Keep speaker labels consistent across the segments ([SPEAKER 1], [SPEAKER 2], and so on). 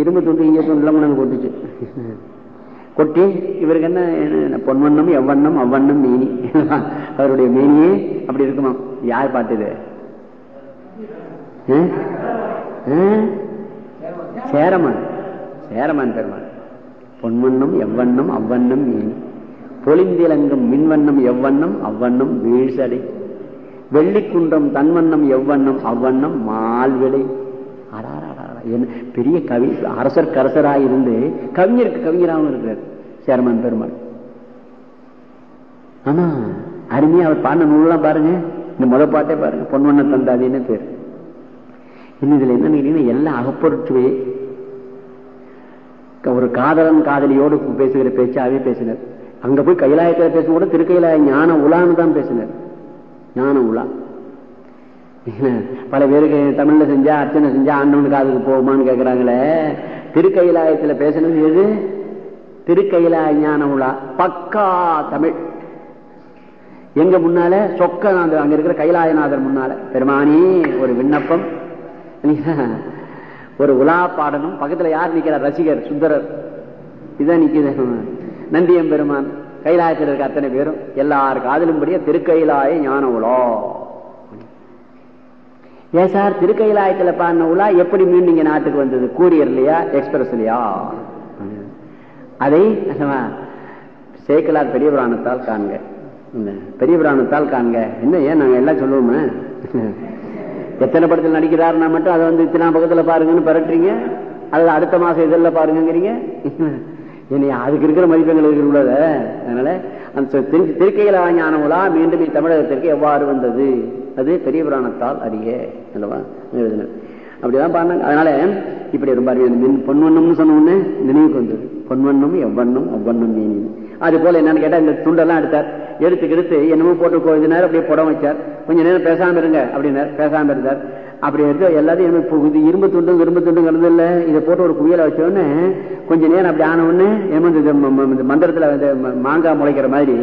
[SPEAKER 1] இரும்பு துண்டு ஈய துண்டு எல்லாம் கொண்டு கொட்டுச்சு கொட்டி இவருக்கு என்ன பொன்வண்ணம் எவ்வண்ணம் அவ்வண்ணம் மீனி. அவருடைய மீனியே அப்படி இருக்குமா? யார் பாட்டுது சேரமன் சேரமன் சேரமான். சேரமான் பெருமான். பொன்வண்ணம் எவ்வண்ணம் அவ்வண்ணம் மீனி. பொலிந்திலங்கும் மின்வண்ணம் எவ்வண்ணம் அவ்வண்ணம் வீழ்சடை. வெள்ளிக்குன்றம் தன்வண்ணம் எவ்வண்ணம் அவ்வண்ணம் மால்விடை. அடாராடா, பெரிய கவி அரசர் கரசராக இருந்து கவிஞருக்கு கவிஞராகவும் இருக்கிறார் சேரமான் பெருமாள். ஆனா அருமையா அவர் பாடின நூல்லாம் பாருங்க. இந்த முத பாட்டே பாருங்க பொன்வண்ண தந்தாதின்னு பேர். இன்னும் இதுல என்ன கேட்டீங்கன்னா எல்லாம் அகப்பொருட்சுவே ஒரு காதலன் காதலியோடு பேசுகிற பேச்சாவே பேசினார். அங்க போய் கைலாயத்தில் பேசும் கூட திருக்கையிலாய ஞான உலான்னு தான் பேசினர். ஞான உலா. பல பேருக்கு தமிழ்ல செஞ்சா அர்ச்சனை செஞ்சா ஆண்டவனுக்கு காதுக்கு போகுமான்னு கேக்குறாங்களே. திருக்கைலாயத்துல பேசினது எது? திருக்கைலாய ஞான உலா. பக்கா தமிழ். எங்க முன்னால? சொக்கநாதர். அங்க இருக்கிற கைலாயநாதர் முன்னால. பெருமானி ஒரு விண்ணப்பம். ஒரு உலா பாடணும். பக்கத்துல யார் நிக்கிறார்? ரசிகர் சுந்தரர். இதான் நிக்குது. நந்தியம் பெருமான். கைலாயத்தில் இருக்க அத்தனை பேரும் எல்லார் காதலும்படியே திருக்கைலாய ஞான உலா. ஏன் சார் திருக்கைலாயத்துல பாடின உலா எப்படி மீண்டும் நாட்டுக்கு வந்தது? கூரியர்லையா எக்ஸ்பிரஸ்லையா? அதை சேக்கலார் பெரிய புராணத்தால் காண்க. பெரிய புராணத்தால் காண்க. என்ன ஏன் நாங்க எல்லாம் சொல்லுவோமே? எத்தனை படத்தில் நடிக்கிறாருன்னா மட்டும் அதை வந்து இத்தனை பக்கத்துல பாருங்கன்னு பரட்டுறீங்க? அது அடுத்த மாசம் இதெல்லாம் பாருங்கிறீங்க என்னைய அதுக்கு இருக்கிற மதிப்பெண்கள் இருக்கிற அதனால அந்த திருக்கைகளா திருக்கையில ஞான உலா மீண்டும் தமிழகத்திற்கு எவ்வாறு வந்தது? அது பெரிய புராணத்தால் அறிய அல்லவா? எழுதினர். அப்படிதான் பாருங்க. அதனால இப்படி ரொம்ப மின் பொன்வண்ணம்னு சொன்ன உடனே நினைவுக்கு வந்தது. பொன்வண்ணும் எவ்வண்ணும் அவ்வண்ணும் மீனி அது போல என்னன்னு கேட்டா இந்த துண்டெல்லாம் எடுத்தார். எடுத்து எடுத்து என்னமோ போட்டு கொஞ்ச நேரம் அப்படியே புடம் வச்சார். கொஞ்ச நேரம் பேசாம இருங்க அப்படின்னார். பேசாம இருந்தார். அப்படி எடுத்து எல்லாத்தையும் இது இரும்பு துண்டும் இரும்பு துண்டும் இல்லை. இதை போட்டு ஒரு குவியலை வச்சோடனே கொஞ்ச நேரம் அப்படி ஆன உடனே இந்த மந்திரத்தில் மாங்காய் முளைக்கிற மாதிரி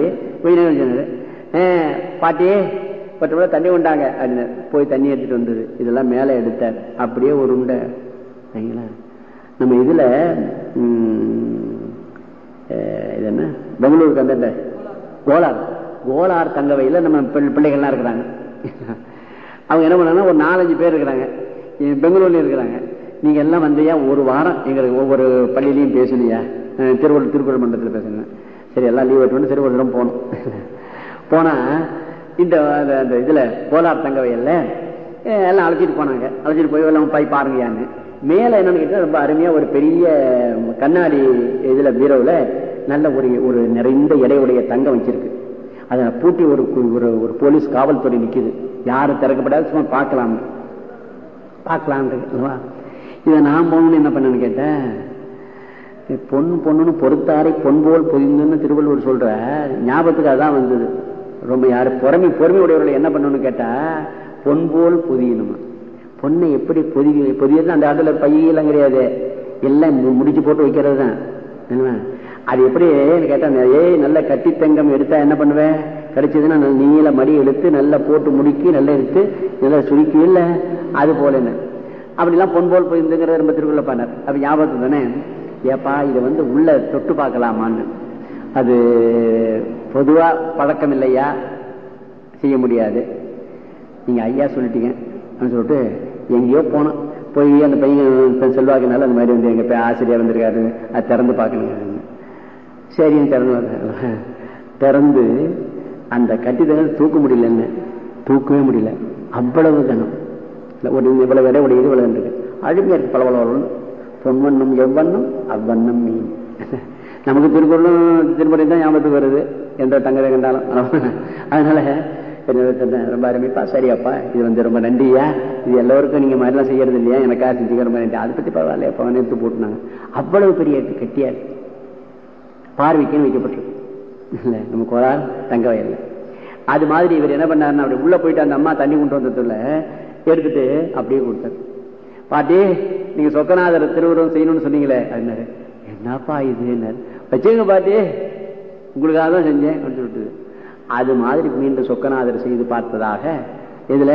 [SPEAKER 1] கொஞ்ச நேரம் சொன்னாரு பாட்டி பட்டு தண்ணி கொண்டாங்க அப்படின்னு போய் தண்ணி எடுத்துட்டு வந்தது. இதெல்லாம் மேலே எடுத்தார். அப்படியே ஒரு உண்டை சரிங்களா? நம்ம இதுல இது என்ன? பெங்களூருக்கு அந்த கோலார். கோலார் தங்கவையில் நம்ம பிள்ளைகள்லாம் இருக்கிறாங்க. அவங்க என்ன பண்ணாங்கன்னா ஒரு நாலஞ்சு பேர் இருக்கிறாங்க. பெங்களூர்ல இருக்கிறாங்க. நீங்க எல்லாம் வந்தியா? ஒரு வாரம் எங்களுக்கு ஒவ்வொரு பள்ளியிலையும் பேசணுயா திருவள்ளூர் திருக்குறள் மண்டலத்தில் பேசணும் சரி எல்லாம் லீவ் விட்டு சரி ஒரு போனோம். போனா இந்த அந்த இதுல கோலார் தங்கவையில் எல்லாம் அழைச்சிட்டு போனாங்க. அழைச்சிட்டு போய் எல்லாம் போய் பாருங்கயான்னு. மேல என்னன்னு கேட்டா ரொம்ப அருமையா ஒரு பெரிய கண்ணாடி இதுல பீரோவில் நல்ல ஒரு ஒரு நிறைந்த எடையுடைய தங்கம் வச்சிருக்கு. அதை பூட்டி ஒரு ஒரு ஒரு போலீஸ் காவல்துறை நிக்குது. யாரும் திறக்கப்படாது சும்மா பார்க்கலாம். பார்க்கலாம் இதை நான் போகணும்னு என்ன பண்ணேன்னு கேட்டேன் பொன் பொண்ணுன்னு பொறுத்தாரை பொன் போல் பொதிந்துன்னு திருவள்ளுவர் சொல்ற ஞாபகத்துக்கு அதான் வந்தது. ரொம்ப யாரு பொறுமை பொறுமை உடையவர்கள் என்ன பண்ணணும்னு கேட்டா பொன் போல் பொதியணுமா? பொண்ணை எப்படி பொதி பொதியது அந்த காலத்தில் பையெல்லாம் கிடையாது. எல்லாம் முடிச்சு போட்டு வைக்கிறது தான் அது எப்படி? கேட்டா ஏய் நல்ல கட்டி தங்கம் எடுத்தா என்ன பண்ணுவேன் கிடைச்சதுன்னா நீல மடி எடுத்து நல்லா போட்டு முடுக்கி நல்லா எடுத்து நல்லா சுருக்கி இல்லை? அது போல என்ன? அப்படிலாம் பொன் போல் போயிருந்துங்கிற ரொம்ப திருக்குள்ள பண்ணார் அப்ப ஞாபகத்துக்கு தானே ஏப்பா இதை வந்து உள்ள தொட்டு பார்க்கலாமான்னு. அது பொதுவா பழக்கம் இல்லையா? செய்ய முடியாது. நீங்க ஐயா சொல்லிட்டீங்க. சொல்லிட்டு எங்கேயோ போனோம். போய் அந்த பையன் செல்வாக்கினால அந்த மாதிரி வந்து எங்க ஆசிரியர் வந்திருக்காரு. அது திறந்து பார்க்கணுங்க சரின்னு திறந்து திறந்து அந்த கட்டிதங்கள் தூக்க முடியலன்னு. தூக்கவே முடியல. அவ்வளவு கனம். ஒரு இவ்வளவு இட உடைய இவ்வளவு இருக்கு. அழுமையா இருக்கு பளபளன்னு. பொன்வண்ணம் எவ்வண்ணம் அவ்வண்ணம் மீன். நமக்கு திருக்குறளும் திருமுறை தான் ஞாபகத்துக்கு வருது. எந்த தங்கதை கண்டாலும். அதனால ரொம்ப அருமைப்பா. சரியாப்பா. இது வந்து ரொம்ப நன்றியா. இது எல்லோருக்கும் நீங்க மாதிரிலாம் செய்யறது இல்லையா? எனக்கா செஞ்சுக்கிற மாதிரி அதை பத்தி பரவாயில்ல எப்ப எடுத்து போட்டுனாங்க. அவ்வளவு பெரிய கட்டியா பார்வைக்குன்னு வைக்கப்பட்டிருக்கு. இல்ல நம்ம கோரால் தங்க வயல்ல. அது மாதிரி இவர் என்ன பண்ணாருன்னா அப்படி உள்ள போயிட்டு அந்த அம்மா தண்ணி கொண்டு வந்ததுல எடுத்துட்டு அப்படியே கொடுத்தாரு. பாட்டி நீங்க சொக்கநாதர் திருவுருவம் செய்யணும்னு சொன்னீங்களே அப்படின்னாரு. என்னப்பா இது வச்சுங்க பாட்டி. உங்களுக்காக தான் செஞ்சேன் அப்படின்னு சொல்லிட்டு. அது மாதிரி மீண்டும் சொக்கநாதர் செய்து பார்த்ததாக இதுல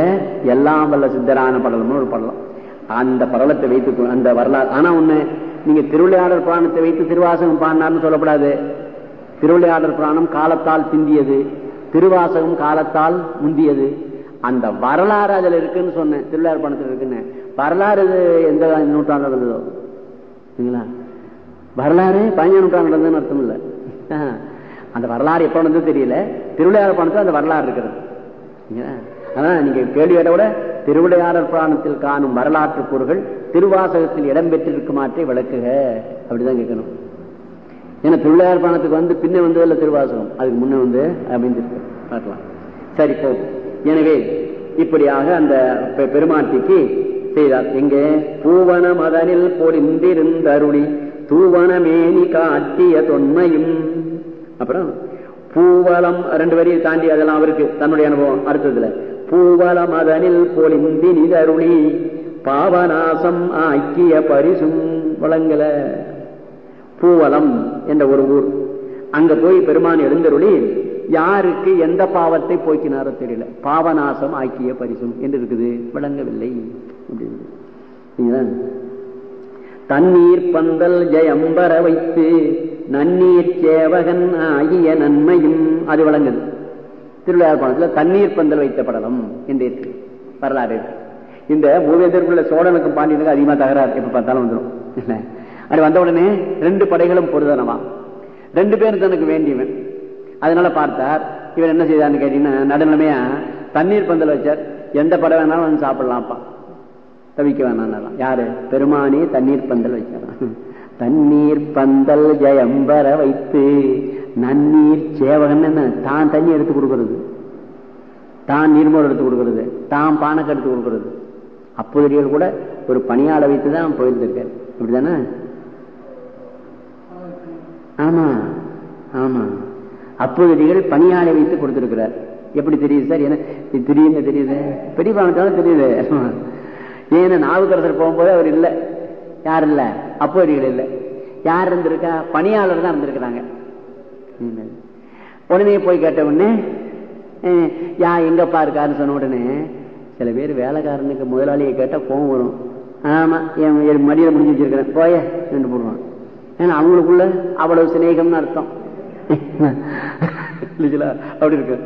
[SPEAKER 1] எல்லாம் வல்ல சித்தரான படலம்னு ஒரு படலம் அந்த படலத்தை வைத்து அந்த வரலாறு. ஆனா ஒண்ணு நீங்க திருவிளையாடல் புராணத்தை வைத்து திருவாசகம் பாடினார்னு சொல்லப்படாது. திருவிளையாடல் புராணம் காலத்தால் பிந்தியது. திருவாசகம் காலத்தால் முந்தியது. அந்த வரலாறு அதுல இருக்குன்னு சொன்னேன். திருவிழா புராணத்தில் இருக்குன்னு. வரலாறு எந்த நூற்றாண்டு நடந்ததோ சரிங்களா? வரலாறு பதினஞ்சு நூற்றாண்டு நடந்ததுன்னு அர்த்தம் இல்லை. அந்த வரலாறு எப்ப நடந்தது தெரியல. திருவிளையாடல் புராணத்தில் அந்த வரலாறு இருக்கிறது அதான் நீங்க கேள்வி கேட்ட திருவிளையாடல் புராணத்தில் காணும் வரலாற்று கூறுகள் திருவாசகத்தில் இடம்பெற்றிருக்குமாற்றை விளக்குக. அப்படிதான் கேட்கணும். ஏன்னா திருவிளையாடல் புராணத்துக்கு வந்து பின்ன வந்ததில்ல திருவாசகம். அதுக்கு முன்ன வந்து அப்படின்னு பார்க்கலாம். சரி போகும் எனவே இப்படியாக அந்த பெருமாட்டிக்கு செய்தார். எங்கே? பூவன மதனில் பொழிந்திருந்தருளி தூவன மேனி காட்டிய தொன்மையும் அப்புறம் பூவலம் ரெண்டு வரியை தாண்டி அதெல்லாம் அவருக்கு தன்னுடைய அனுபவம் அடுத்ததுல. பூவல மதனில் பொழிந்தினிதருளி பாவநாசம் ஆக்கிய பரிசும் வழங்கல. பூவலம் என்ற ஒரு ஊர். அங்க போய் பெருமான் எழுந்தருளி யாருக்கு எந்த பாவத்தை போக்கினாரோ தெரியல. பாவநாசம் ஆக்கிய பரிசும் என்று இருக்குது. விளங்கவில்லை தண்ணீர் பந்தல் ஜெயம்பர வைத்து நன்னீர் சேவகன் ஆகிய நன்மையும் அது வழங்குது. திருவிழாப்பாணத்தில் தண்ணீர் பந்தல் வைத்த படலம் என்று இருக்கு. வரலாறு இருக்கு. இந்த மூவேந்தருக்குள்ள சோழனுக்கும் பாண்டியனுக்கும் அதிகமா தகராறு. எப்ப பார்த்தாலும் வந்துடும் அது வந்த உடனே ரெண்டு படைகளும் பொருதனவா ரெண்டு பேரும் தனக்கு வேண்டியவன். அதனால பார்த்தார் இவர் என்ன செய்தார்னு கேட்டீங்கன்னா நடுநிலைமையா தண்ணீர் பந்தல் வச்சார். எந்த படம் வேணாலும் வந்து சாப்பிடலாம்ப்பா. தவிக்க வேணாம் யாரு? பெருமானி தண்ணீர் பந்தல் வச்சாராம். தண்ணீர் பந்தல் ஜெயம்பர வைத்து நன்னீர் சேவகன் என்ன? தான் தண்ணி எடுத்து கொடுக்கறது. தான் நீர்மோர் எடுத்து கொடுக்கறது. தான் பானக்கு எடுத்து கொடுக்கறது. அப்போதைகள் கூட ஒரு பணியாளை வைத்து தான் போயிருந்திருக்காரு. இப்படிதானே ஆமா ஆமா. அப்போதைகள் பணியாளை வைத்து கொடுத்திருக்கிறார். எப்படி தெரியுது சார்? என்ன தெரியுது தெரியுது? பெரிய பானத்தாலும் தெரியுது. ஏன்னா நாவுக்கரசர் போகும்போது அவர் இல்லை. யார் இல்ல? அப்போடிகள் இல்லை. யார் இருந்திருக்கா? பணியாளர் தான் இருந்திருக்கிறாங்க. உடனே போய் கேட்ட உடனே யா எங்கப்பா இருக்காருன்னு சொன்ன உடனே சில பேர் வேலைக்காரனுக்கு முதலாளியை கேட்டா கோவம் வரும். ஆமா என் மடியில முடிஞ்சு வச்சிருக்கிறேன். போய ரெண்டு போடுவான். ஏன்னா அவங்களுக்குள்ள அவ்வளவு சிநேகம்னு அர்த்தம். அப்படி இருக்கு.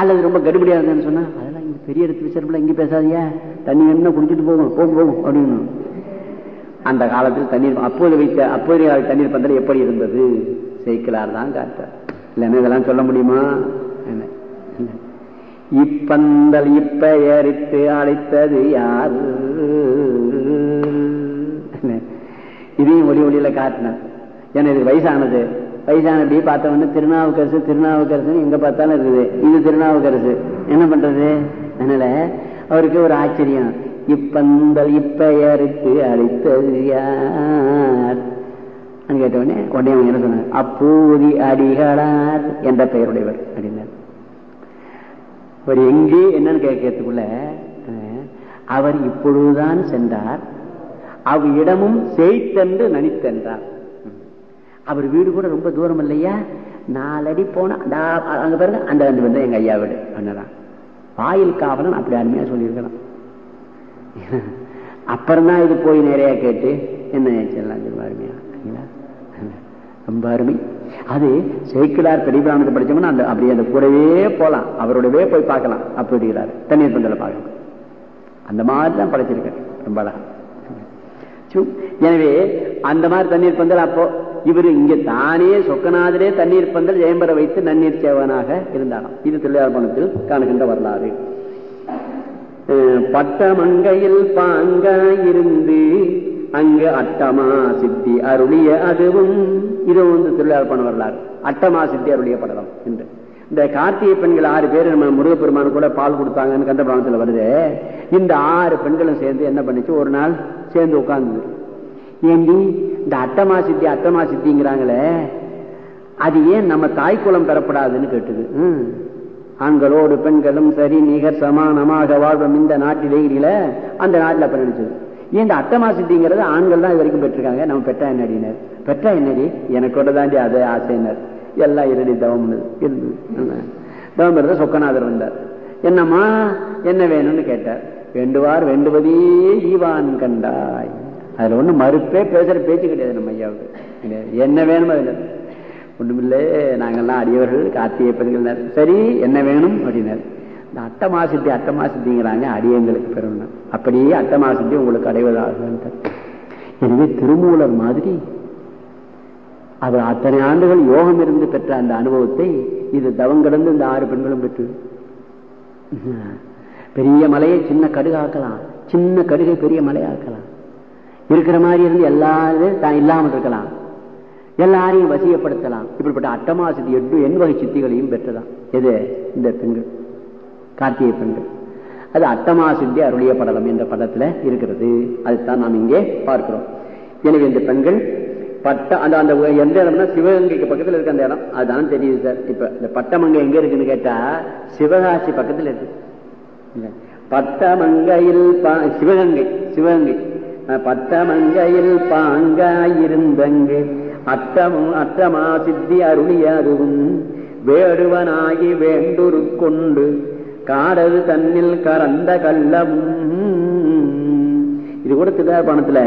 [SPEAKER 1] அல்லது ரொம்ப கடுபடியா இருந்தேன்னு சொன்னா அதெல்லாம் இங்க பெரிய இடத்து விசாரிப்பல இங்க பேசாதியா தண்ணி என்ன குடிச்சிட்டு போகும் போகும் போகும் அப்படின்னு. அந்த காலத்தில் தண்ணீர் அப்போது வைத்த அப்போதைய தண்ணீர் பந்தல் எப்படி இருந்தது? செய்கலார் தான் காட்டார் இல்லைன்னா இதெல்லாம் சொல்ல முடியுமா? இப்பந்தல் இப்பெயரிட்டு அழைத்தது யாரு? இதையும் ஒளி ஒளியில காட்டினார். ஏன்னா இது வயசானது. வயசானபடி பார்த்தவொன்னு திருநாவுக்கரசு திருநாவுக்கரசு எங்க பார்த்தாலும் இருக்குது. இது திருநாவுக்கரசு. என்ன பண்றது? அதனால அவருக்கு ஒரு ஆச்சரியம். இப்பந்தல் இப்பெயருக்கு அழைத்தது யார்? கேட்ட உடனே அவங்க என்ன சொன்னாங்க அப்பூதி அடிகளார் என்ற பெயருடையவர் அப்படின்னார். அவர் எங்கே என்னன்னு கேட்கறதுக்குள்ள அவர் இப்பொழுதுதான் சென்றார். அவ் இடமும் செய்தென்று நனித்தென்றார். அவர் வீடு கூட ரொம்ப தூரம் இல்லையா? நாலடி போனா அங்க பாருங்க அந்த அஞ்சு பேர் எங்க ஐயா வீடு அண்ணதான் வாயில் காவலன் அப்படி அருமையா சொல்லியிருக்கிறான். அப்புறம் தான் இது போய் நிறைய கேட்டு என்ன செல்லாம் அருமையா ரொம்ப அருமை. அது சேக்கிலார் பெரியபிராமத்தை படிச்சோம்னா அந்த அப்படி அந்த கூடவே போலாம். அவரோடவே போய் பார்க்கலாம். அப்படிங்கிறார் தண்ணீர் பந்தல பார்க்கலாம் அந்த மாதிரி தான் படைச்சிருக்கேன் ரொம்ப அழகா. எனவே அந்த மாதிரி தண்ணீர் பந்தல் அப்போ இவர் இங்க தானே சொக்கநாதரே தண்ணீர் பந்தல் ஜெயம்பர வைத்து நன்னீர் சேவனாக இருந்தாராம். இது திருவிழாபணத்தில் காணுகின்ற வரலாறு. பட்டமங்கையில் பாங்காயிருந்து அங்கு அட்டமா சித்தி அருளிய அதுவும். இதுவும் வந்து திருவிழாப்பண வரலாறு. அட்டமா சித்தி அருளிய படலாம் என்று. இந்த கார்த்திகை பெண்கள் ஆறு பேர் நம்ம முருகப்பெருமான் கூட பால் கொடுத்தாங்கன்னு கந்த வருது. இந்த ஆறு பெண்களும் சேர்ந்து என்ன பண்ணிச்சு? ஒரு நாள் சேர்ந்து உட்கார்ந்து. ஏண்டி இந்த அட்டமா சித்தி அட்டமா சித்திங்கிறாங்களே அது ஏன் நம்ம தாய்க்குளம் பெறப்படாதுன்னு கேட்டுது? ஆண்களோடு பெண்களும் சரி நிகர் சமானமாக வாழ்வோம் இந்த நாட்டிலேயில அந்த நாட்டில் அப்ப நினைச்சது. இந்த அட்டமா சித்திங்கிறது ஆண்கள் தான் இது வரைக்கும் பெற்றிருக்காங்க. நம்ம பெற்றா என்னடினர்? பெற்றா என்னடி? எனக்கோட தாண்டி அதே ஆசைனர் எல்லாம் இரடி தவம் இருந்தது. தவம் இருந்த சொக்கநாதர் வந்தார். என்னம்மா என்ன வேணும்னு கேட்டார். வேண்டுவார் வேண்டுவதே ஈவான் கண்டாய். அதுல ஒண்ணு மறுப்பே பேசுற பேச்சு கிடையாது நம்ம ஐயாவுக்கு. என்ன வேணும் அதுல. ஒண்ணுமில்லை நாங்கெல்லாம் அடியவர்கள் கார்த்திகை பெண்கள் சரி என்ன வேணும்? அப்படின்னாரு. இந்த அட்டமா சித்தி அட்டமா சித்திங்கிறாங்க அடியங்களுக்கு பெறணும் அப்படியே அட்டமா சித்தி உங்களுக்கு அடைவதாக எனவே திருமூலர் மாதிரி அவர் அத்தனை ஆண்டுகள் யோகம் இருந்து பெற்ற அந்த அனுபவத்தை இது தவம் கடந்து இந்த ஆறு பெண்களும் பெற்று பெரிய மலையை சின்ன கடுகாக்கலாம். சின்ன கடுகை பெரிய மலையாக்கலாம். இருக்கிற மாதிரி இருந்து எல்லாரும் தான் இல்லாமல் இருக்கலாம். எல்லாரையும் வசியப்படுத்தலாம். இப்படிப்பட்ட அட்டமா சித்தி எட்டு எண் வகை சித்திகளையும் பெற்றதான் எது? இந்த பெண்கள். கார்த்திகை பெண்கள். அது அட்டமா சித்தி அருளிய படலம் என்ற படத்துல இருக்கிறது. அதுதான் நாம் இங்கே பார்க்கிறோம். எனவே இந்த பெண்கள் பட்ட அந்த அந்த எந்த இடம்னா சிவகங்கைக்கு பக்கத்துல இருக்க அந்த இடம். அதுதான் தெரியுது சார். இப்ப இந்த பட்டமங்கை எங்க இருக்குன்னு கேட்டா சிவகாசி பக்கத்துல இருக்கு. பட்டமங்கையில் பா- சிவகங்கை சிவகங்கை. பட்டமங்கையில் பாங்காயிருந்தங்கு. அட்டமும் அட்டமா சித்தி அருளியதுவும் வேடுவனாகி வேண்டுரு கொண்டு காடது தன்னில் கறந்த கள்ளமும். இது கூட திருதாபானத்துல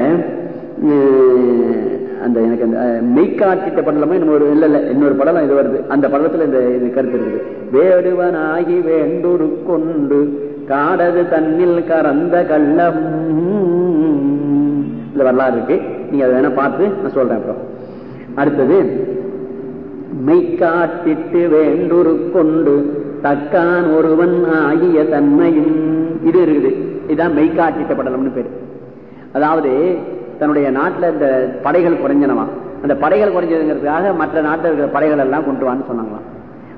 [SPEAKER 1] அந்த எனக்கு அந்த அஹ், படலமோ இன்னொரு இல்ல இல்ல இன்னொரு படலம் இது வருது. அந்த படலத்துல இந்த இது கருத்து இருக்குது. வேடுவனாகி வேண்டுரு கொண்டு காடது தன்னில் கறந்த கள்ளம் இந்த வரலாறு இருக்கு. நீங்க அதை வேணா பார்த்து நான் சொல்றேன் அப்புறம். அடுத்தது மெய்க்காட்டிட்டு வேண்டுரு கொண்டு தக்கான் ஒருவன் ஆகிய தன்மையும் இது இருக்குது. இதுதான் மெய்க்காட்டிட்ட படலம்னு பேரு. அதாவது தன்னுடைய நாட்டில் இந்த படைகள் குறைஞ்சனவா? அந்த படைகள் குறைஞ்சதுங்கிறதுக்காக மற்ற நாட்டில் இருக்கிற படைகள் எல்லாம் கொண்டு வான்னு சொன்னாங்களாம்.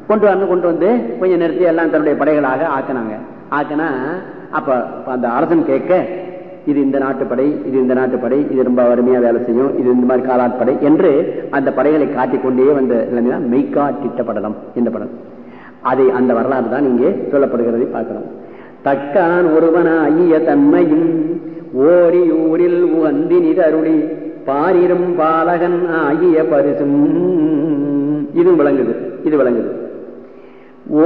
[SPEAKER 1] கொண்டு வரணும் கொண்டு வந்து கொஞ்சம் நிறுத்தி எல்லாம் தன்னுடைய படைகளாக ஆக்கினாங்க. ஆக்கினா அப்ப அந்த அரசன் கேட்க இது இந்த நாட்டு படை இது இந்த நாட்டு படை இது ரொம்ப அருமையா வேலை செய்யும் இது இந்த மாதிரி காலாட்படை என்று அந்த படைகளை காட்டிக்கொண்டே வந்த நிலைமைதான் மெய்காட்டிட்ட படலம் இந்த படம். அதை அந்த வரலாறு தான் இங்கே சொல்லப்படுகிறதை பார்க்கிறோம். தக்கான் ஒருவனாகிய ஐய தன்மையும் ஓரி ஊரில் உகந்தி நிதருளி பாரிரும் பாலகன் ஆகிய பரிசும். இது விளங்குது இது விளங்குது.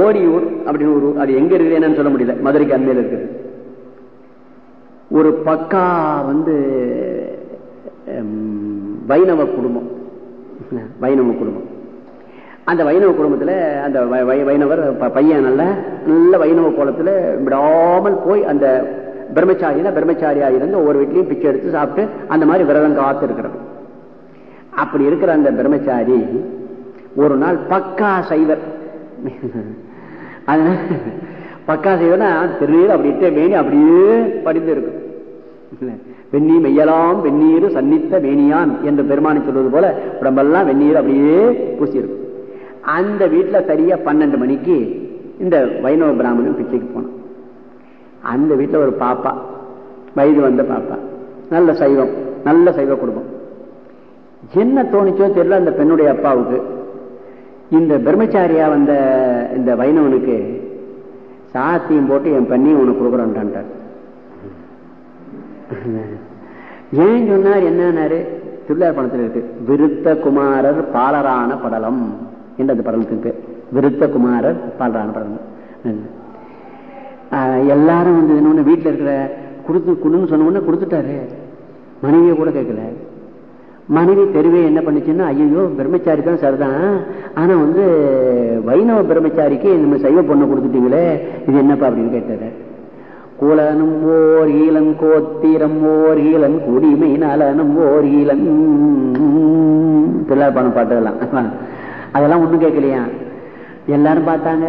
[SPEAKER 1] ஓரியூர் அப்படின்னு ஒரு அது எங்க இருக்குது என்னன்னு சொல்ல முடியல. மதுரைக்கு அண்மையில் இருக்குது. ஒரு பக்கா வந்து வைணவ குடும்பம். வைணவ குடும்பம். அந்த வைணவ குடும்பத்தில் அந்த வைணவர் ப- பையன் நல்ல நல்ல வைணவ கோலத்தில் விடாமல் போய் அந்த பிரம்மச்சாரியில் பிரம்மச்சாரியாக இருந்து ஒவ்வொரு வீட்லையும் பிச்சை எடுத்து சாப்பிட்டு அந்த மாதிரி விரதம் காத்து இருக்கிறது அப்படி இருக்கிற அந்த பிரம்மச்சாரி ஒரு நாள் பக்கா சைவர் அதனால பக்கா செய்வனா திருநீர் அப்படி வேணி அப்படியே படிந்து இருக்கும் வெந்நீர் மெய்யலாம் வெந்நீர் சன்னித்த வேணியான் என்று பெருமானை சொல்வது போல உடம்பெல்லாம் வெந்நீர் அப்படியே பூசியிருக்கும் அந்த வீட்டில் சரியா பன்னெண்டு மணிக்கு இந்த வைணவ பிராமணன் பிச்சைக்கு போனான். அந்த வீட்டில் ஒரு பாப்பா வயது வந்த பாப்பா. நல்ல சைவம் நல்ல சைவ குடும்பம். என்ன தோணுச்சோ தெரியல அந்த பெண்ணுடைய அப்பாவுக்கு. இந்த பிரம்மச்சாரியா வந்த இந்த வைணவனுக்கு சாத்தியம் போட்டு என் பெண்ணையும் உனக்கு கொடுக்குறோன்ட்டார் ஏன் சொன்னார்? என்னன்னாரு? திருவிழார் பணத்தில் இருக்கு. விருத்த குமாரர் பாலரான படலம் என்றது அந்த படலத்துக்கு விருத்த குமாரர் பாலரான படலம். ஆஹ் எல்லாரும் வந்து என்ன வீட்டுல இருக்கிற கொடுத்து கொடுன்னு சொன்ன உடனே கொடுத்துட்டாரு. மனைவியை கூட கேட்கல. மனைவி தெருவே என்ன பண்ணுச்சுன்னா ஐயோ பிரம்மச்சாரி தான் சரிதான் ஆனா வந்து வைணவ பிரம்மச்சாரிக்கு நம்ம சைவ பொண்ணை கொடுத்துட்டீங்களே இது என்னப்பா அப்படின்னு கேட்டாரு. குலனும் ஓர் ஈழன் கோத்திரம் ஓர் ஈழன் குடிமை நலனும் ஓர் ஈலன் பிள்ளார் பாட்டதெல்லாம் அதெல்லாம் ஒண்ணும் கேட்கலையா? எல்லாரும் பார்த்தாங்க.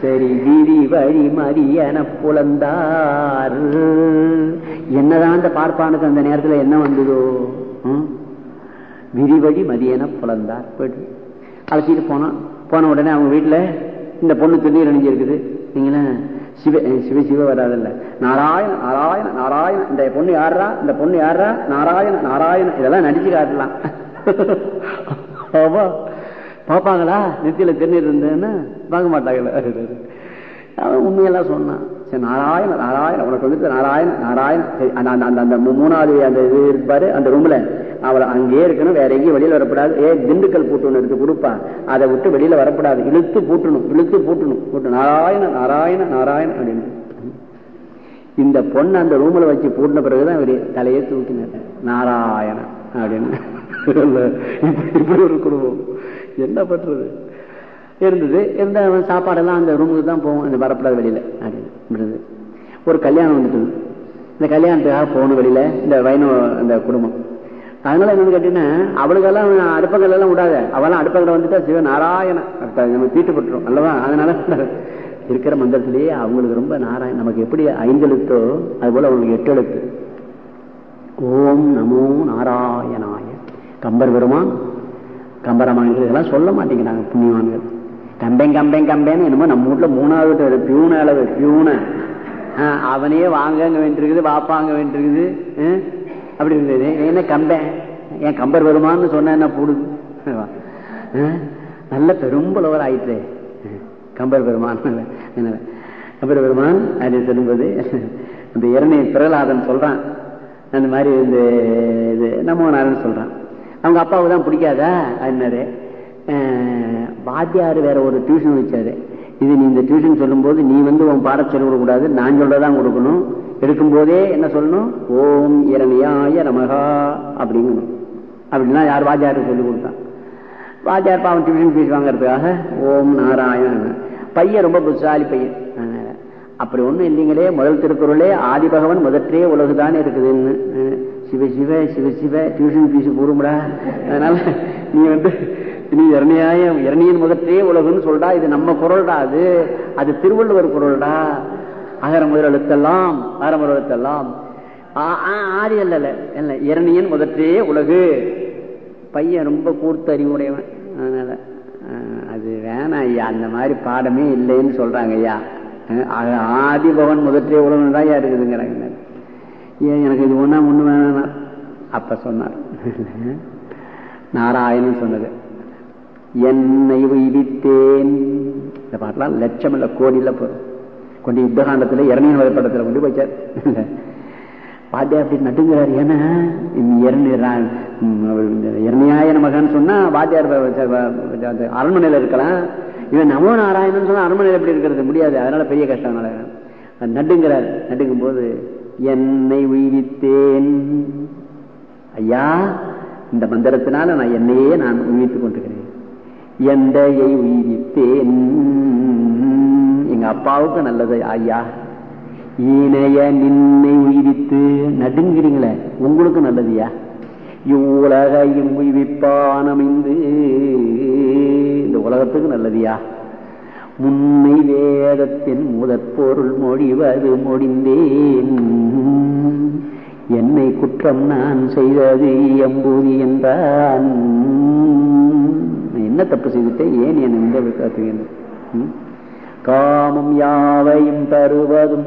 [SPEAKER 1] சரி விதி வழி மரியன புலந்தார். என்னதான் அந்த பார்ப்பானுக்கு அந்த நேரத்துல என்ன வந்ததோ ம்? விரிவழி மதியன புலந்தார் போயிட்டு. அழைச்சிட்டு போனான் போன உடனே அவங்க வீட்டில் இந்த பொண்ணு திருநீர் அணிஞ்சிருக்குது. நீங்களே சிவ சிவ சிவ வராதல்ல. நாராயண நாராயண நாராயண இந்த பொண்ணு யாரா இந்த பொண்ணு யாரா நாராயண நாராயண. இதெல்லாம் நடிச்சு காட்டலாம் பார்ப்பாங்களா? நெத்தியில திருநீர் இருந்ததுன்னு பார்க்க மாட்டாங்களா. அவன் உண்மையெல்லாம் சொன்னான். சரி நாராயண நாராயண உனக்கு வந்துட்டு நாராயண நாராயண சரி, அந்த அந்த- அந்த அந்த மூணாவது அந்த இது இருப்பாரு அந்த ரூம்ல அவளை அங்கேயே இருக்கணும் வேற எங்கேயும் வெளியில வரக்கூடாது. ஏ திண்டுக்கல் பூட்டு ஒன்று இருக்கு கொடுப்பா. அதை விட்டு வெளியில வரக்கூடாது. இழுத்து பூட்டணும் இழுத்து பூட்டணும். பூட்டு நாராயண நாராயண நாராயண அப்படின்னு. இந்த பொண்ணை அந்த ரூம்ல வச்சு பூட்டின பிறகுதான் அவர் தலையை தூக்கினார். நாராயண அப்படின்னு. இப்படி ஒரு குடும்பம். என்ன பண்றது? இருந்தது. இருந்த சாப்பாடெல்லாம் அந்த ரூமுக்கு தான் போவோம். அந்த வரப்படாத வெளியில. அப்படின்னு. ஒரு கல்யாணம் வந்துட்டு இந்த கல்யாணத்துக்காக போகணும் வெளியில இந்த வைணவ அந்த குடும்பம். அதனால என்னன்னு கேட்டீங்கன்னா அவளுக்கெல்லாம் அடுப்பங்கள் எல்லாம் விடாத. அவெல்லாம் அடுப்பங்களை வந்துட்டா சிவ நாராயண நம்ம தீட்டுப்பட்டுரும் அல்லவா? அதனால இருக்கிற மந்திரத்திலேயே அவங்களுக்கு ரொம்ப நாராயண நமக்கு எப்படி ஐந்து எழுத்தோ அது போல அவங்களுக்கு எட்டு எழுத்து. ஓம் நமோ நாராயணாய. கம்பர் பெருமான் கம்பரமான்கள் இதெல்லாம் சொல்ல மாட்டேங்கிறாங்க புண்ணியவான்கள். கம்பேன் கம்பேன் கம்பேன்னு என்னமோ நம்ம வீட்டுல மூணாவது பியூன அளவு பியூன. அவனையே வாங்க வேண்டியிருக்குது வாப்பாங்க வேண்டியிருக்குது அப்படி இருந்தது என்ன கம்பேன் என் கம்பர் வருமானு சொன்ன என்ன போடுது நல்ல பெரும்பளவர் ஆயிற்று கம்பர் பெருமான். கம்பர் பெருமான் அப்படின்னு சொல்லும்போது இந்த இரணை பிரகலாதன் சொல்றான். அந்த மாதிரி இந்த இது நம்ம நாரன் சொல்றான். அவங்க அப்பாவுக்கு தான் பிடிக்காதா? அப்படின்னாரு வாத்தியார் வேற ஒரு டியூஷன் வச்சாரு. இது நீ இந்த டியூஷன் சொல்லும்போது நீ வந்து உன் பாடம் சொல்லி கொடுக்கூடாது நான் சொல்றதான் கொடுக்கணும். எடுக்கும் போதே என்ன சொல்லணும்? ஓம் இரணியாய நமகா அப்படிங்கணும். அப்படின்னா யார் வாத்தியாருக்கு சொல்லிக் கொடுத்தான். வாத்தியார் பாவம் டியூஷன் ஃபீஸ் வாங்கறதுக்காக ஓம் நாராயண பையன் ரொம்ப புத்தாலி பையன். அப்படி ஒண்ணும் இல்லைங்களே முதல் திருக்குறளே ஆதி பகவன் முதற்றே உலகுதானே இருக்குதுன்னு. சிவ சிவ சிவ சிவ டியூஷன் ஃபீஸ் கூறும்டா அதனால நீ வந்து நீ இரணியாயம் இரணியின் முதற்றே உலகுன்னு சொல்றா இது நம்ம குரல்டா அது. அது திருவள்ளுவர் குரல்டா. அகர முதல் எழுத்தெல்லாம் அகர முதல் எழுத்தெல்லாம் ஆதி அல்ல. இல்ல இரணியன் முதற்றே உலகு. பையன் ரொம்ப கூர்த்த அறிவுடையவன் அதனால அது வேணாம் ஐயா. அந்த மாதிரி பாடமே இல்லைன்னு சொல்றாங்க ஐயா. ஆதிபவன் முதற்றே உலகம் தான் இருக்குதுங்கிறாங்க. ஏன் எனக்கு இது ஒன்றா ஒன்று வேணாம் அப்ப சொன்னார். நாராயணன் சொன்னது. என்னை உய்வித்தேன் இந்த பாட்டெல்லாம் லட்சம் இல்ல கோடியில் போறோம் கொண்டு யுத்தகாண்டத்தில் காண்டத்துல இரணியன் வகைப்படத்தில் கொண்டு போச்சார் வாத்தியா அப்படி நட்டுங்கிறார் ஏன்னா இரணியாயன மகன் சொன்னா வாத்தியார் அரண்மனையில இருக்கலாம். இவன் நமோ நாராயணன் சொன்னா அரண்மனையில் எப்படி இருக்கிறது முடியாது. அதனால பெரிய கஷ்டம் நட்டுங்கிறார் நட்டுங்கும் போது என்னை உயிரித்தேன் ஐயா இந்த மந்திரத்தினால நான் என்னையே நான் உயிர்த்துக் கொண்டிருக்கிறேன். எந்தையை உயிரித்தேன். எங்க அப்பாவுக்கு நல்லது ஐயா. ஈனைய நின்னை உயிரித்து நடுங்கிறீங்களே உங்களுக்கு நல்லதுயா இவ்வுலகையும் உயிர்ப்பான் அமைந்து இந்த உலகத்துக்கு நல்லதுயா முன்னை வேதத்தின் முதற் பொருள் மொழிவது முடிந்தேன் என்னை குற்றம் நான் செய்தது எம்பூதி என்றான். என்ன தப்பு செய்துட்டேன்? ஏன் என்னை இந்த காத்துகிறேன் காமம் யாவையும் தருவதும்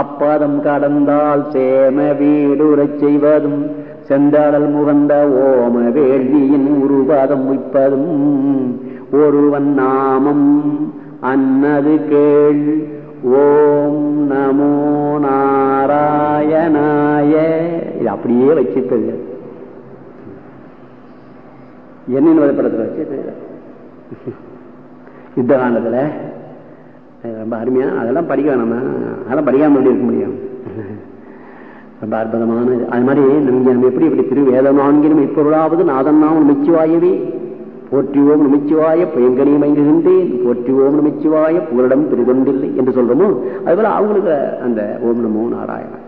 [SPEAKER 1] அப்பதம் கடந்தால் சேம வீடுறச் செய்வதும் செந்தாடல் முகந்த ஓம வேள்வியின் உருவாதம் உய்ப்பதும் ஒருவன் நாமம் அன்னது கேள். ஓம் நமோ நாராயணாய. இது அப்படியே வச்சிருப்பது என்னென்ன வழிபடத்தில் வச்சு யுத்த காலத்தில் ரொம்ப அருமையா அதெல்லாம் படிக்க வேணாம். அதெல்லாம் படிக்காம எப்படி இருக்க முடியும்? ரொம்ப அற்புதமான அது மாதிரி நம்ம நம்ம எப்படி இப்படி திரு வேதமான்கினும் இப்பொருளாவது நாதன்னாவும் மெச்சுவாயவே போற்றிவோம் நமச்சிவாய பயங்கனி மயங்குகின்றேன் போற்றிவோம் நமச்சிவாய புகலிடம் பெரிதொண்டில்லை என்று சொல்றோமோ அதுபோல அவங்களுக்கு அந்த ஓம் நமோ நாராயணன்.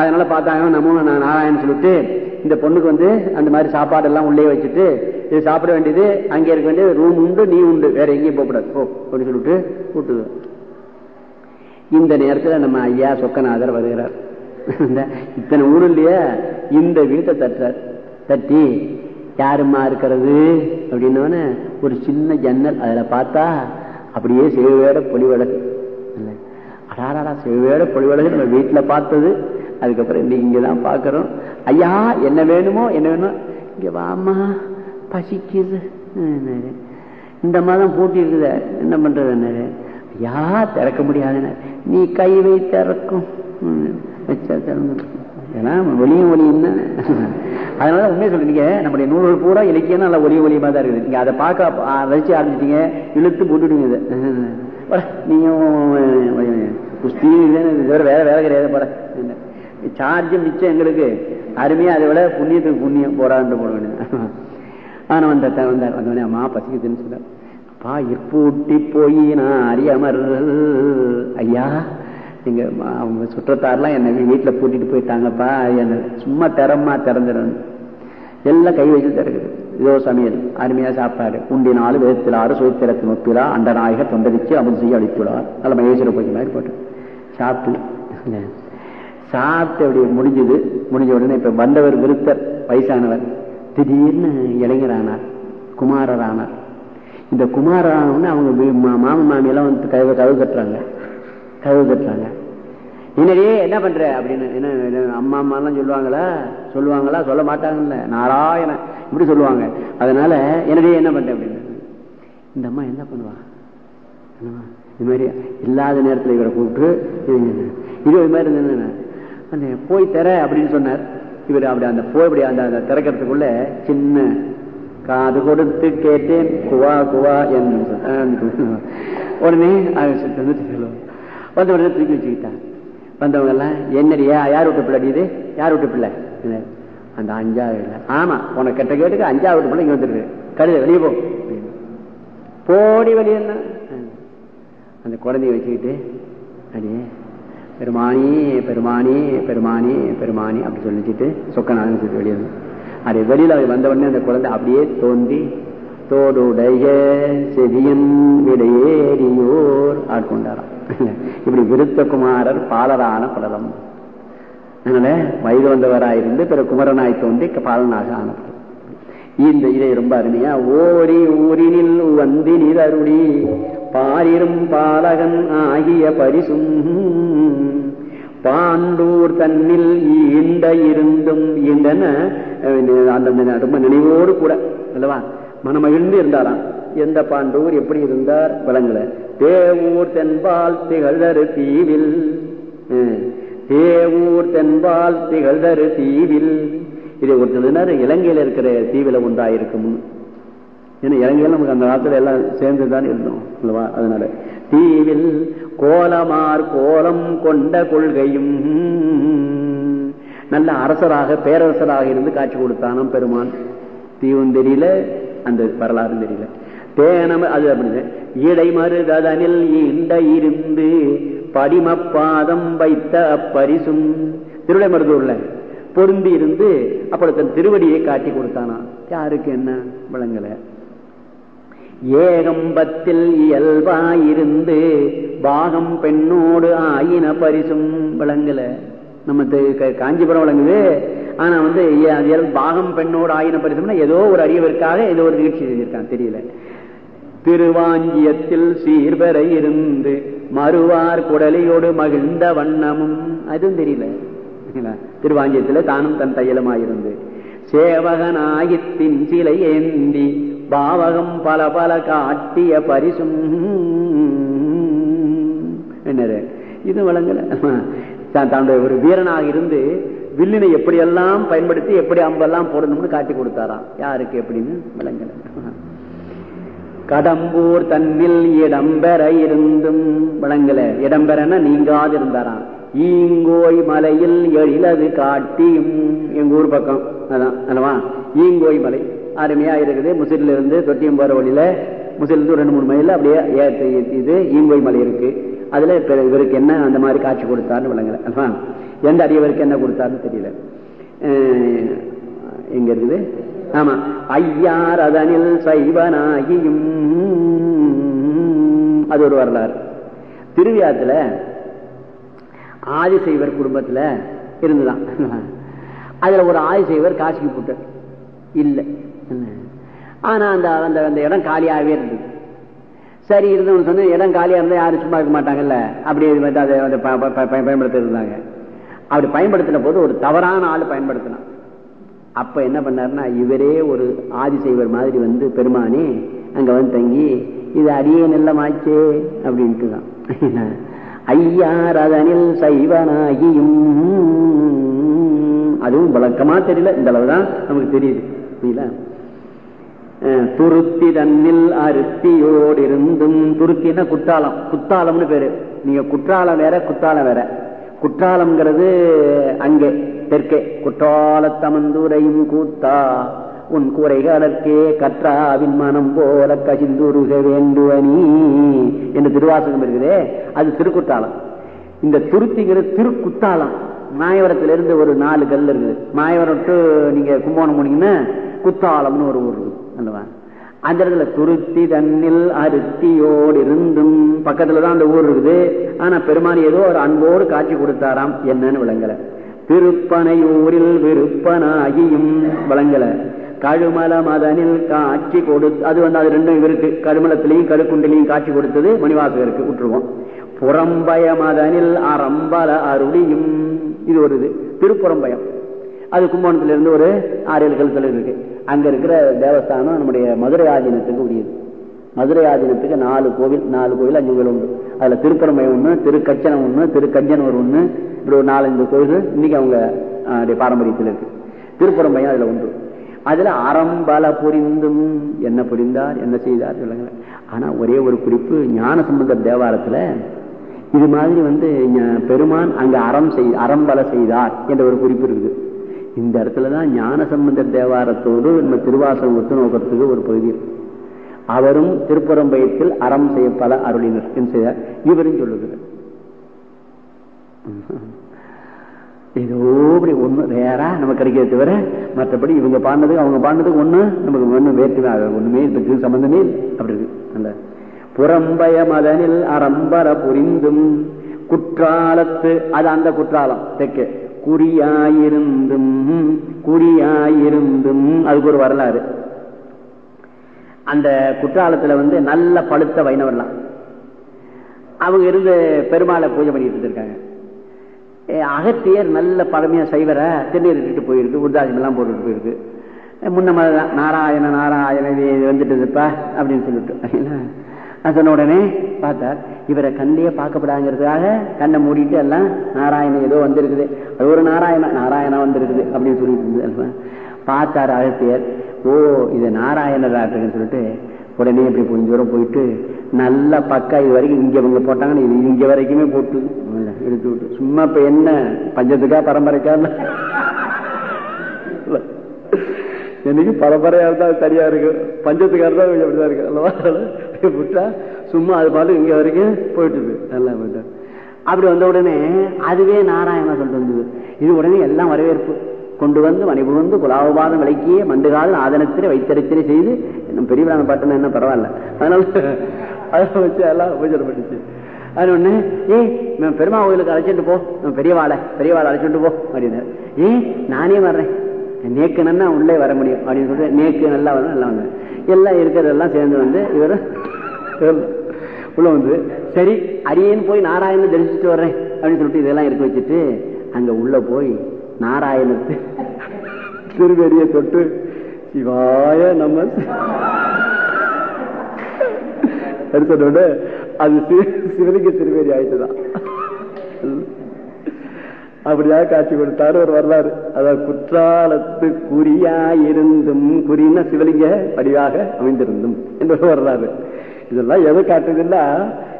[SPEAKER 1] அதனால பார்த்தாங்க நமோ நாராயணன் சொல்லிட்டு இந்த பொண்ணுக்கு வந்து அந்த மாதிரி சாப்பாடு எல்லாம் உள்ளே வச்சுட்டு இது சாப்பிட வேண்டியது அங்கே இருக்க வேண்டியது ரூம் உண்டு நீ உண்டு. வேற எங்கேயும் போகக்கூடாது போ அப்படின்னு சொல்லிட்டு கூட்டுது இந்த நேரத்தில் நம்ம ஐயா சொக்கநாதர் வருகிறார். இத்தனை ஊர் இல்லையா இந்த வீட்டை தட்டுறார். தட்டி யாருமா இருக்கிறது? அப்படின்னு ஒரு சின்ன ஜன்னல் அதில் பார்த்தா அப்படியே செவ்வேட பொலிவழகு. அடாராடா செவ்வேட பொலிவழகு நம்ம வீட்டில் பார்த்தது. அதுக்கப்புறம் இன்னைக்கு இங்கதான் பார்க்குறோம். ஐயா என்ன வேணுமோ என்ன வேணுமோ இங்கே வாமா பசிக்குது. இந்த மாதம் பூட்டி இருக்குத என்ன பண்றது என்ன யா திறக்க முடியாதுன்னு நீ கை வை திறக்கும் வச்சா திறந்து ஏன்னா ஒளியும் ஒளியும் தான். அதனால உண்மையை சொல்றீங்க நம்முடைய நூல்கள் பூரா இலக்கியம் நல்லா ஒளி ஒளியமா தான் இருக்குது. நீங்க அதை பார்க்க ரசிச்சு ஆரம்பிச்சிட்டீங்க இழுத்து போட்டுடுங்க இதை. நீங்க குஸ்தி இதுவரை வேற வேலை கிடையாது. போல சார்ஜ் மிச்சம் எங்களுக்கு. அருமையா அதை விட புண்ணியத்துக்கு புண்ணியம் போராண்டு போட வேண்டியது ஆனா வந்த வந்தார் வந்தவனே அம்மா பசிக்குதுன்னு சொன்னார் அப்பா இப்பூட்டி போய் நான் அறியாமர் ஐயா நீங்கள் அவங்க சுற்றத்தாரெல்லாம் என்னை வீட்டில் கூட்டிட்டு போயிட்டாங்கப்பா என்ன சும்மா திறமா திறந்துடணும் எல்லாம் கை வச்சு திறக்குது. இதோ சமையல் அருமையா சாப்பாடு. உண்டினாலு வேத்திலாறு சுயத்திரத்தின் ஒப்பிலா அண்ட நாயகர் தொண்டரிச்சு அவன் செய்ய அளித்துள்ளார். நல்ல மகேஸ்வர போய் மாதிரி போட்டு. சாப்பிட்டு சாப்பிட்டு அப்படி முடிஞ்சது. முடிஞ்ச உடனே இப்ப வந்தவர் விருத்தர் வயசானவர். திடீர்னு இளைஞரானார் குமாரரானார். இந்த குமாரான அவங்க மாமன் மாமியெல்லாம் வந்து கதவு கதவு கட்டுறாங்க. கதவு கட்டுறாங்க. என்னடியே என்ன பண்ற? அப்படின்னு என்ன அம்மா அம்மா எல்லாம் சொல்லுவாங்களா? சொல்லுவாங்களா? சொல்ல மாட்டாங்கல்ல. நாராயண இப்படி சொல்லுவாங்க. அதனால என்னடியே என்ன பண்ற அப்படின்னு. இந்த அம்மா என்ன பண்ணுவா? இது மாதிரி இல்லாத நேரத்தில் இவரை கூப்பிட்டு இது இது மாதிரி இருந்தது அந்த போய் தர அப்படின்னு சொன்னார். இவர் அப்படி அந்த போய் அந்த திறக்கிறதுக்குள்ள சின்ன காது கொடுத்து கேட்டேன் குவா குவா என்று உடனே தூக்கி வச்சுக்கிட்டான். வந்தவங்க எல்லாம் என்னடியா யார் விட்டு பிள்ளை இது? யார் விட்டு பிள்ளை? அந்த அஞ்சாவது ஆமா உனக்கு கெட்ட கேட்டுக்கு அஞ்சாவது பிள்ளை இங்க வந்துருக்கு. கழுத வெளியே போ. போடி வெளியே அந்த குழந்தைய வச்சுக்கிட்டு அடியே பெருமானி பெருமானி பெருமானி பெருமானி அப்படி சொல்லிச்சுட்டு சொக்கநாதன் சொல்லிட்டு வெளியே அது வெளியில வந்த உடனே அந்த குழந்தை அப்படியே தோன்றி தோடுடைய செவியன் விடையேறியோர் ஆட்கொண்டாராம். இப்படி விருத்த குமாரர் பாலரான படலம் அதனால வயது வந்தவராயிருந்து பிற குமரனாய் தோன்றி பாலனாக ஆனப்படும் இந்த இதை ரொம்ப அருமையா ஓரி ஊரினில் வந்தி நிதருடி பாரிரும் பாலகன் ஆகிய பரிசும் பாண்டூர் தன்னில் ஈண்ட இருந்தும் ஈண்டன அந்த ரொம்ப நினைவோடு கூட அல்லவா? மனமகிழ்ந்து இருந்தாராம். எந்த பாண்டூர் எப்படி இருந்தார்? விளங்கல. தேவூர் தென்பால் திகழ்தரு தீவில். தேவூர் தென்பால் திகழ்தரு தீவில். இதை ஒருத்தர் இலங்கையில இருக்கிற தீவில உண்டாயிருக்கும். ஏன்னா இலங்கையில நமக்கு அந்த காலத்துல எல்லாம் சேர்ந்துதான் இருந்தோம் அல்லவா? அதனால. தீவில் கோலமார் கோலம் கொண்ட கொள்கையும் நல்ல அரசராக பேரரசராக இருந்து காட்சி கொடுத்தானாம் பெருமான். தீவும் தெரியல அந்த வரலாறு தெரியல. தேனம் அது அப்படின்னு இடை மருதனில் ஈண்ட இருந்து படிமப்பாதம் வைத்த அப்பரிசும். திருவிடை மருதூர்ல பொருந்தி இருந்து அப்படி தன் திருவடியை காட்டி கொடுத்தானா யாருக்கு என்ன விளங்கலை? ஏகம்பத்தில் இயல்பாயிருந்து பாகம் பெண்ணோடு ஆயின பரிசும் விளங்கல. நம்ம காஞ்சிபுரம் விளங்குது. ஆனா வந்து பாகம் பெண்ணோடு ஆயின பரிசும்னா ஏதோ ஒரு அறியவருக்காக ஏதோ ஒரு நிகழ்ச்சி செஞ்சிருக்கான் தெரியல. திருவாஞ்சியத்தில் சீர்பெற இருந்து மறுவார் குடலையோடு மகிழ்ந்த வண்ணமும் அதுவும் தெரியல. திருவாஞ்சியத்துல தானும் தன் தையலமாயிருந்து. சேவகனாயித்தின் சிலை ஏந்தி பாவகம் பல பல காட்டிய பரிசும். என்னது? இது வழங்கல தன்னுடைய ஒரு வீரனாக இருந்து வில்லினை எப்படியெல்லாம் பயன்படுத்தி எப்படி அம்பெல்லாம் போடணும்னு காட்டி கொடுத்தாராம். யாருக்கு எப்படின்னு விளங்கல. கடம்பூர் தன்னில் இடம்பெற இருந்தும். விளங்கல. இடம்பெறன நீங்காது இருந்தாராம் ஈங்கோய் மலையில் எழிலது காட்டியும். எங்க ஊர் பக்கம். அதான். அல்லவா? ஈங்கோய் மலை. அருமையா இருக்குது. முசிறில இருந்து தொட்டியம் போற வழியில முசிறில இருந்து ரெண்டு மூணு மைல அப்படியே இது ஈங்கோய் மலை இருக்கு. அதுல இவருக்கு என்ன அந்த மாதிரி காட்சி கொடுத்தாருன்னு விளங்கல எந்த அடியவருக்கு என்ன கொடுத்தாருன்னு தெரியல. எங்க இருக்குது? ஆமா. ஐயார் அதனில் சைவனாகியும். அது ஒரு வரலாறு. திருவிழாத்துல ஆதிசைவர் குடும்பத்துல இருந்துதான். அதுல ஒரு ஆதிசைவர் காசிக்கு போட்டார். இல்ல. ஆனா அந்த அந்த அந்த இடம் காலியாகவே இருந்தது. சரி இருந்தவங்க சொன்ன இடம் காலியாக இருந்தால் யாரும் சும்மா இருக்க மாட்டாங்கல்ல? அப்படி அதை பயன்படுத்த இருந்தாங்க. அப்படி பயன்படுத்தின போது ஒரு தவறான ஆள் பயன்படுத்தினான். அப்ப என்ன பண்ணாருன்னா இவரே ஒரு ஆதிசைவர் மாதிரி வந்து பெருமானே அங்க வந்து தங்கி இது அரிய நெல்லமாச்சே அப்படின்ட்டு தான் ஐயா ரதனில் சைவனாகியும். அதுவும் வழக்கமா தெரியல இந்த அளவுதான் நமக்கு தெரியுது. துருத்தி தன்னில் அருத்தியோடிருந்தும். துருத்தின்னா குற்றாலம். குத்தாலம்னு பேரு. நீங்க குற்றாலம் வேற குத்தாலம் வேற. குற்றாலம்ங்கிறது அங்கே தெற்கே. குற்றாலத்தமந்துரையும் கூத்தா. உன் குறைகளற்கே கற்றாவின் மனம் போல கசிந்துருக வேண்டுவனி. என்று திருவாசகம் இருக்குதே? அது திருக்குற்றாலம். இந்த துருத்திங்கிறது திருக்குத்தாலம் மாயவரத்திலிருந்து ஒரு நாலு கல் இருக்குது. மாயவரம் டு நீங்க கும்போணம் போனீங்கன்னா குத்தாலம்னு ஒரு ஊர் இருக்குது. அந்த இடத்துல துருத்தி தன்னில் அருத்தியோடு இருந்தும் பக்கத்துலதான் அந்த ஊர் இருக்குது. ஆனா பெருமான் ஏதோ ஒரு அன்போடு காட்சி கொடுத்தாராம். என்னன்னு விளங்கல. திருப்பனையூரில் விருப்பனாகியும் விளங்கல. கழுமல மதனில் காட்சி கொடுத்து அது வந்து அது ரெண்டும் இருக்கு. கழுமலத்திலையும் கழுக்குண்டிலையும் காட்சி கொடுத்தது மணிவாசகருக்கு விட்டுருவோம். புறம்பய மதனில் அறம்பல அருளியும். இது ஒரு இது. திருப்புறம்பயம். அது கும்பகோணத்துல இருந்து ஒரு ஆறு ஏழு கழுத்துல இருக்கு. அங்க இருக்கிற தேவஸ்தானம் நம்முடைய மதுரை ஆதீனத்துக்கு உரியது. மதுரை ஆதீனத்துக்கு நாலு கோவில் நாலு கோவில் அஞ்சு கோவில் உண்டு. அதுல திருப்பரமை ஒண்ணு திருக்கச்சனம் ஒண்ணு திருக்கஞ்சனூர் ஒண்ணு இப்படி ஒரு நாலஞ்சு கோவில் இன்னைக்கு அவங்க பாரம்பரியத்தில் இருக்கு. திருப்பரம்பையும் அதுல உண்டு. அதுல அறம்பல புரிந்தும் என்ன புரிந்தார் என்ன செய்தார் சொல்லுங்க ஆனா ஒரே ஒரு குறிப்பு ஞான சம்பந்தர் தேவாரத்துல இது மாதிரி வந்து பெருமான் அங்க அறம் செய் அறம்பல செய்தார் என்ற ஒரு குறிப்பு இருக்குது. இந்த இடத்துலதான் ஞான சம்பந்த தேவாரத்தோடு நம்ம திருவாசகம் ஒத்து நோக்கத்துக்கு ஒரு பகுதி அவரும் திருப்புறம்பயத்தில் அறம் செய்ய பல அருளினர் செய்தார் இவரும் சொல்லுகிறார். ஏதோ இப்படி ஒண்ணு ரேரா நமக்கு கிடைக்கிறது தவிர மற்றபடி இவங்க பாடினதுக்கு அவங்க பாடினதுக்கு ஒண்ணு நமக்கு ஒண்ணு வேற்றுமே ஒண்ணுமே இதுக்கு சம்பந்தமே அப்படி இருக்கு. அல்ல புறம்பய மதனில் அறம்பர புரிந்தும் குற்றாலத்து அது அந்த குற்றாலம் தெற்கே. குறியாயிருந்தும் குறியாயிருந்தும். அதுக்கு ஒரு வரலாறு. அந்த குற்றாலத்துல வந்து நல்ல பழுத்த வைணவர்லாம். அவங்க இருந்து பெருமாளை பூஜை பண்ணிட்டு இருக்காங்க அகத்தியர் நல்ல பழமையா சைவரை திருநீர் இட்டு போயிருக்கு உருதாசம் எல்லாம் போட்டுட்டு போயிருக்கு. முன்ன மாதிரி நாராயண நாராயண இது வந்துட்டுப்பா அப்படின்னு சொல்லிட்டு. சொன்ன உடனே பார்த்தார் இவரை கண்ணையே பார்க்கப்படாங்கிறதுக்காக கண்ணை மூடிட்டு எல்லாம் நாராயணன் ஏதோ வந்திருக்குது. அது ஒரு நாராயண? நாராயணா வந்திருக்குது அப்படின்னு சொல்லிட்டு இருந்தது பார்த்தார் அகத்தியர். ஓ இது நாராயணராட்டுன்னு சொல்லிட்டு உடனே இப்படி கொஞ்சம் தூரம் போயிட்டு நல்ல பக்கா இது வரைக்கும் இங்க இவங்க போட்டாங்கன்னு இது இங்க வரைக்குமே போட்டு எடுத்து விட்டு. சும்மா இப்ப என்ன பஞ்சத்துக்கா பரம்பரைக்கா இன்னைக்கு பரம்பரையாக இருந்தா சரியா இருக்கு. பஞ்சத்துக்காக தான் அப்படிதான் இருக்கு அல்லவா விட்டா? சும்மா அது பாட்டு இங்க வரைக்கும் போயிட்டு நல்லா போயிட்டு. அப்படி வந்த உடனே அதுவே நாராயணா சொல்லிட்டு வந்தது. இது உடனே எல்லாம் வரவேற்பு. கொண்டு வந்து மணிபுகுந்து குலாபாதம் விளக்கிய மண்டுகால் ஆதனத்திலே வைத்தறிச்சலை செய்து இன்னும் பெரியவரான பாட்டுன்னு என்ன பரவாயில்ல. அதனால அதை வச்சு எல்லாம் உபச்சாரம் பண்ணிச்சு. அது ஒண்ணு ஏய் பெருமா கோயிலுக்கு அழைச்சிட்டு போ. பெரியவாளை பெரியவாளை அழைச்சிட்டு போ. அப்படின்னு ஏய் நானே வர்றேன். நேக்கு நன்னா உள்ளே வர முடியும். அப்படின்னு சொல்லிட்டு நேக்கு நல்லா வரணும் நல்லா வந்து எல்லாம் இருக்கிறதெல்லாம் சேர்ந்து வந்து இவர் உள்ள வந்து சரி அரியன் போய் நாராயணன் தரிசிச்சுட்டு வர்றேன் அப்படின்னு சொல்லிட்டு இதெல்லாம் இருக்க வச்சுட்டு அங்க உள்ள போய் நாராயணத்து திருவெறிய தொட்டு சிவாய நம்ம சொன்னோட அது சிவலிங்க திருவேரி ஆயிட்டுதான் அப்படியாக காட்சி கொடுத்தாரு ஒரு வரலாறு. அதாவது குற்றாலத்து குறியாயிருந்தும் குறின்னா சிவலிங்க வடிவாக அமைந்திருந்தும் என்ற ஒரு வரலாறு. இதெல்லாம் எதை காட்டுதுன்னா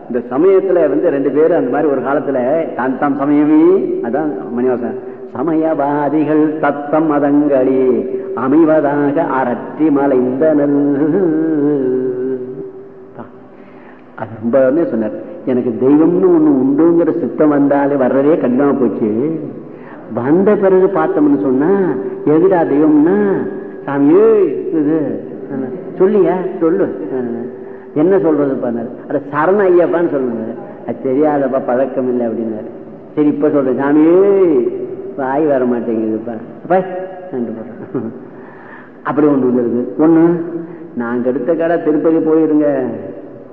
[SPEAKER 1] இந்த சமயத்துல வந்து ரெண்டு பேரும் அந்த மாதிரி ஒரு காலத்துல தான் தாம் சமயமே அதான் மணிவாசன். சமயவாதிகள் தத்தம் மதங்களே அமைவதாக அரற்றி மலைந்தனல் அது ரொம்ப சொன்னார். எனக்கு தெய்வம்னு ஒண்ணு உண்டுங்கிற சித்தம் வந்தாலே வர்றதே கடினமா போச்சு. வந்த பிறகு பார்த்தோம்னு சொன்னா எதுடா தெய்வம்னா சாமியே இது சொல்லியா? சொல்லு. என்ன சொல்றது பண்ணாரு அட சரண ஐயப்பான்னு சொல்லுங்க. அது தெரியாதப்பா பழக்கம் இல்லை அப்படின்னாரு. சரி இப்ப சொல்றேன். சாமியே வாய் வர மாட்டேங்குதுப்பா. அப்படி ஒண்ணு வந்துருக்கு ஒண்ணு நாங்க எடுத்த கடை திருப்பதி போயிருங்க.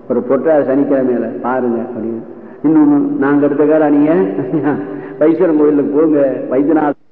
[SPEAKER 1] ஒரு பொற்றார் சனிக்கிழமையில பாருங்க அப்படின்னு. இன்னொன்னு நாங்க எடுத்த கடை நீங்க வைஸ்வரன் கோயிலுக்கு போங்க. வைத்தியநாதன்